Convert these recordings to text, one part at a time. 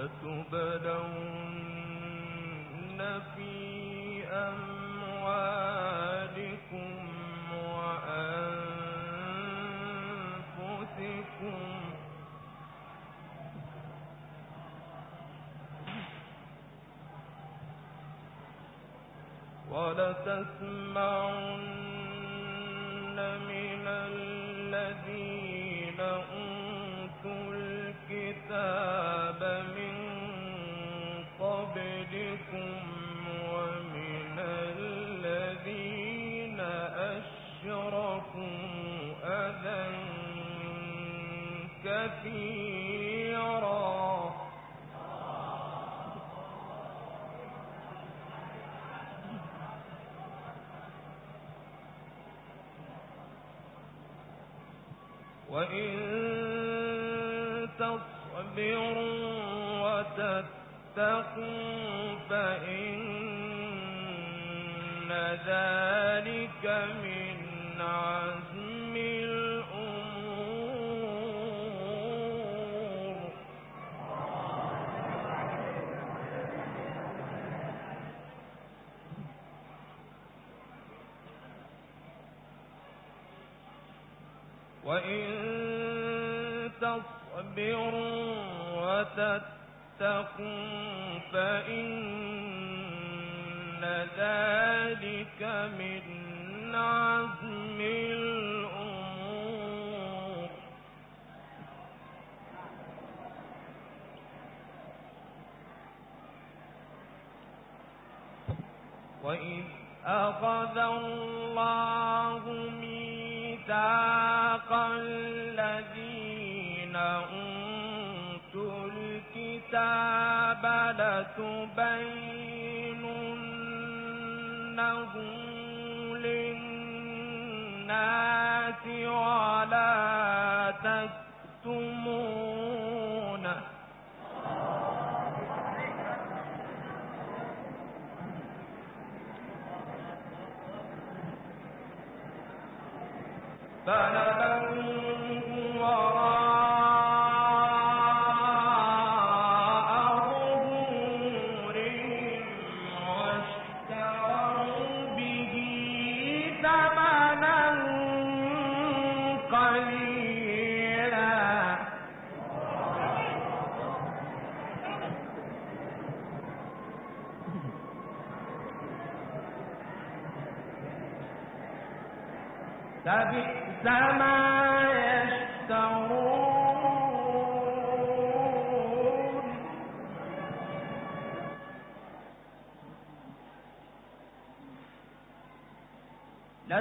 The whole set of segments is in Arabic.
لتبلون في أموالكم وأنفسكم ولتسمعن من الذين كثيرا وإن تصبروا وتتقوا فإن ذلك من عزم الأمور وإذ أخذ الله ميثاق الذين أوتوا الكتاب لتبيننه للناس ولا تكتمونه فنبذوه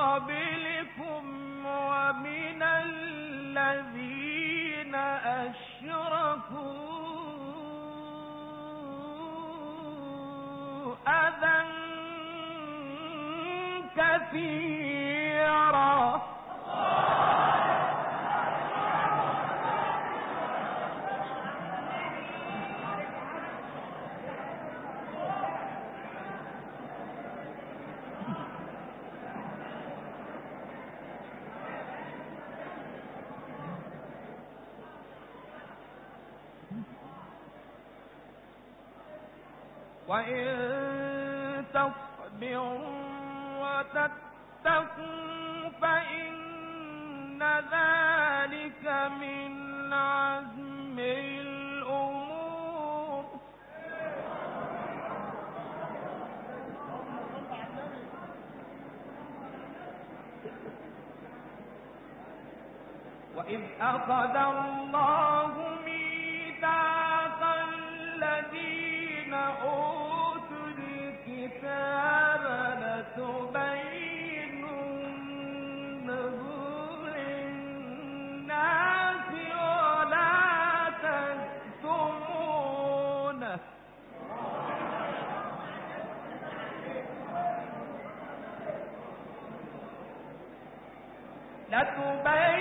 قبلكم ومن الذين أشركوا. أذى كثيرا تصبروا وتتقوا فإن ذلك من عزم الأمور. وإذ أخذ الله لتبين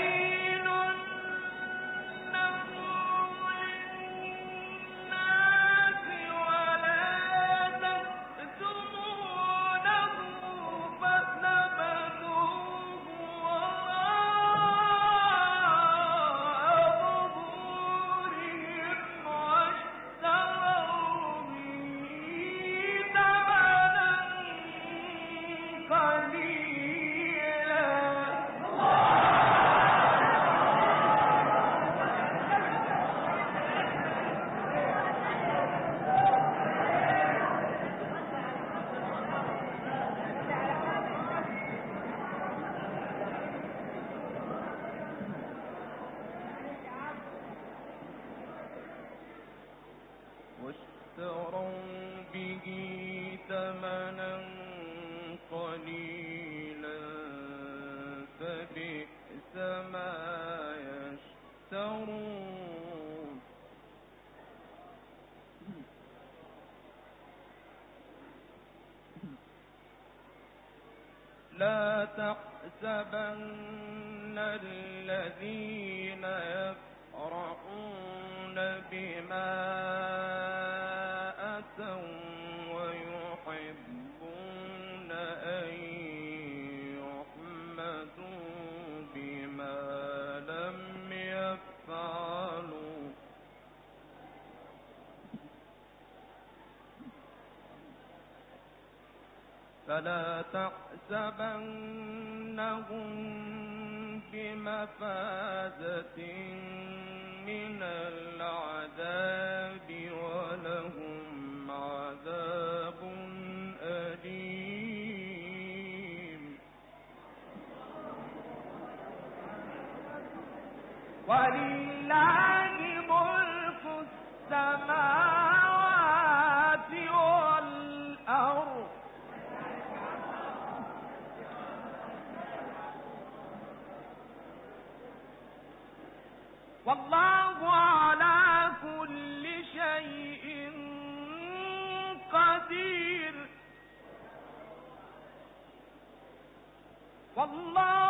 لا تحسبن الذين يفرحون بما أتوا ويحبون أن يحمدوا بما لم يفعلوا. فلا تحسبنهم بمفازة من العذاب ولهم عذاب أليم. ولله ملك السماوات والله على كل شيء قدير. والله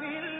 في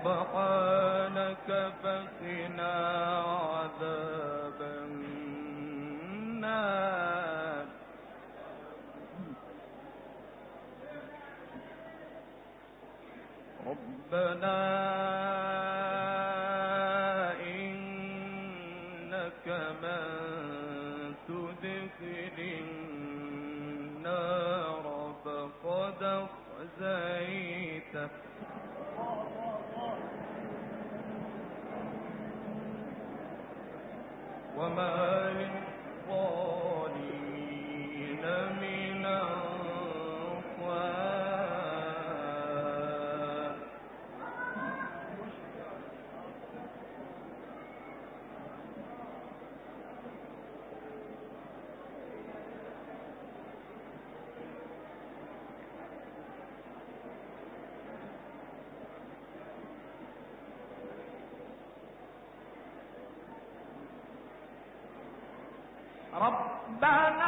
سبحانك فقنا عذاب النار. ربنا مَا ربنا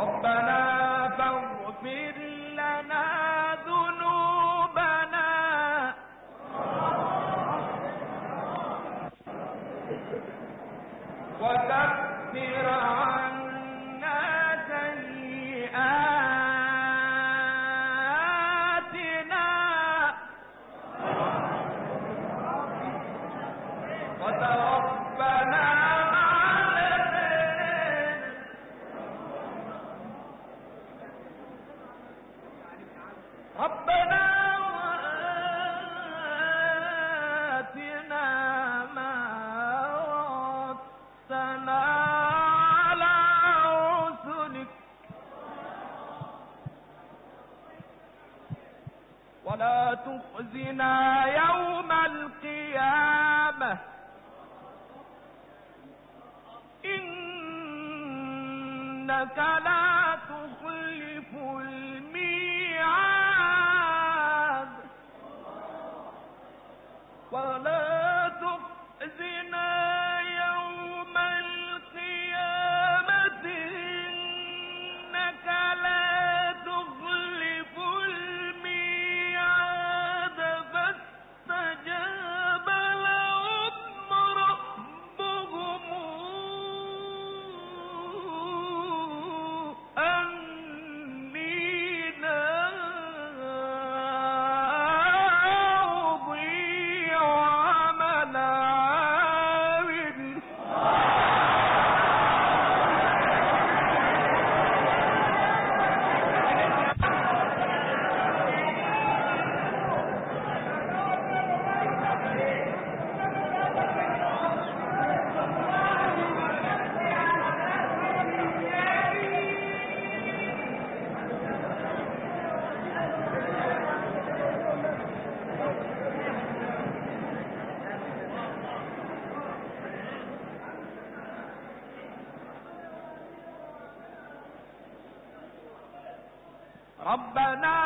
ربنا فاغفر ربنا يوم القيامة. إنك لا ربنا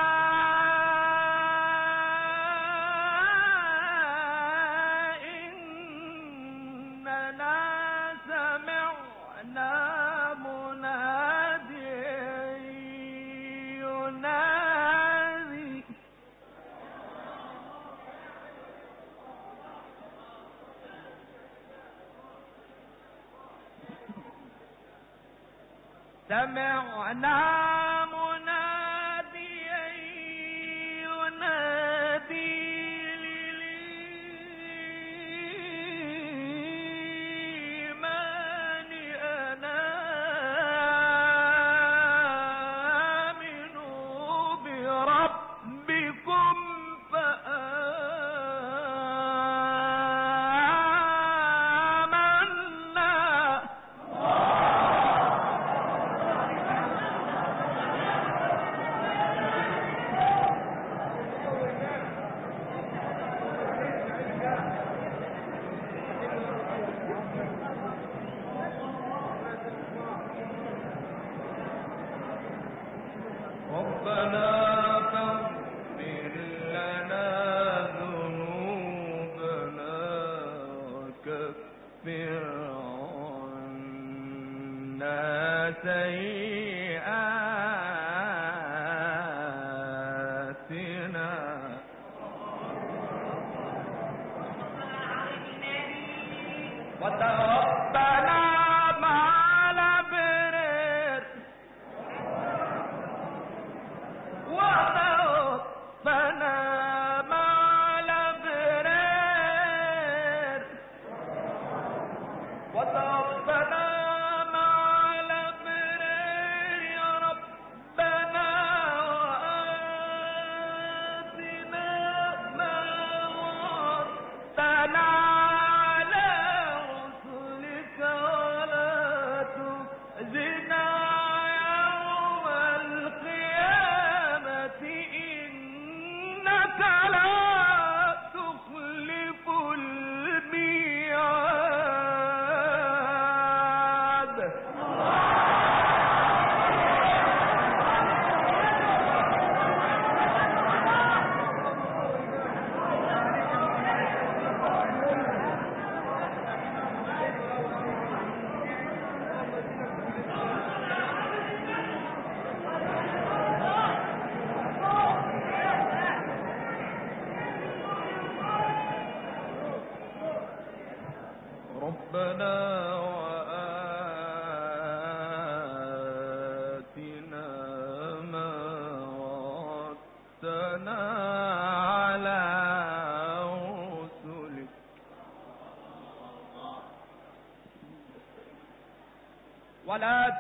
وترى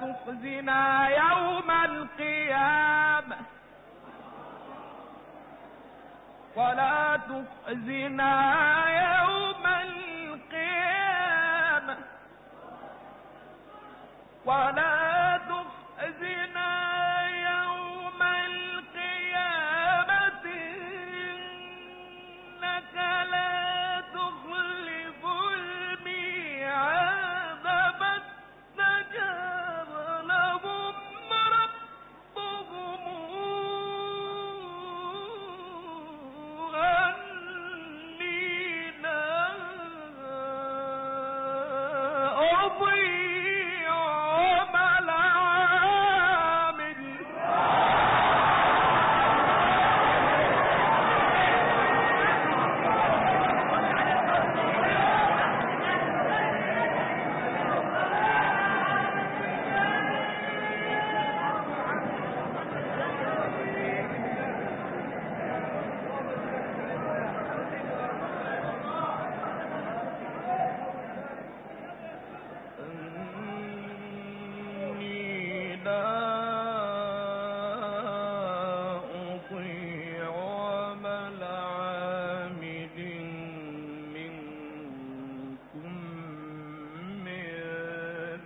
تخزنا يوم القيامة. ولا تخزنا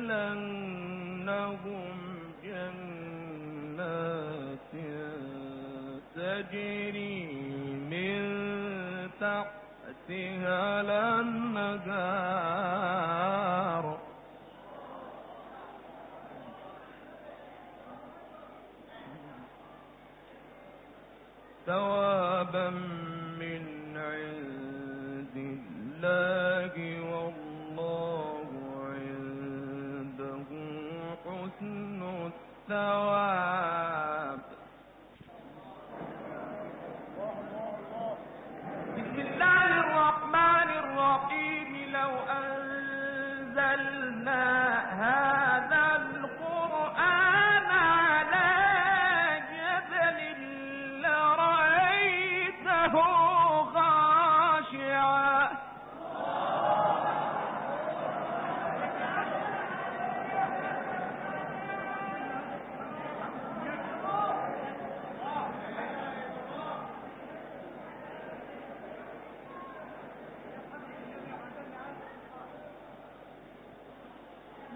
وَيُدْخِلَنَّهُمْ جَنَّاتٍ تَجْرِي مِن تَحْتِهَا الْأَنْهَارُ. ثوابا من عند الله سواء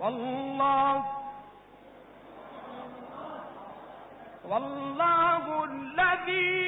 والله والله الذي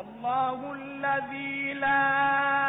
والله الذي لا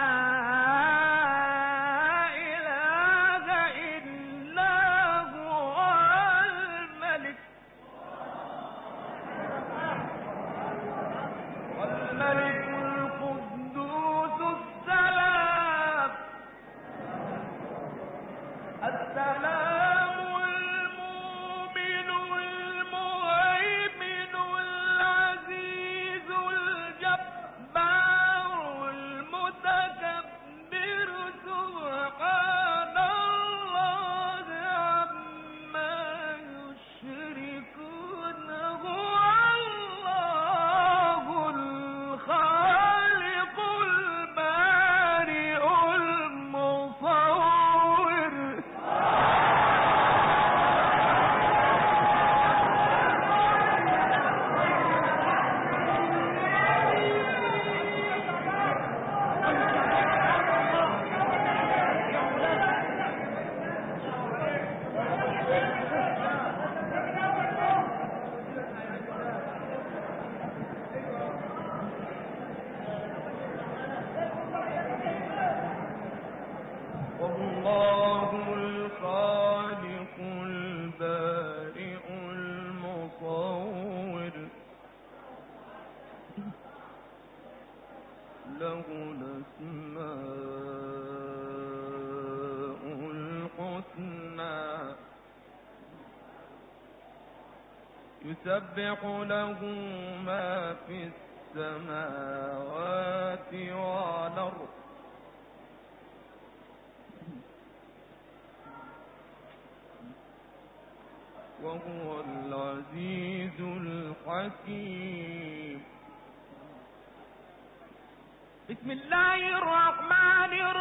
يسبح له ما في السماوات والأرض. وهو العزيز الحكيم. بسم الله الرحمن الرحيم.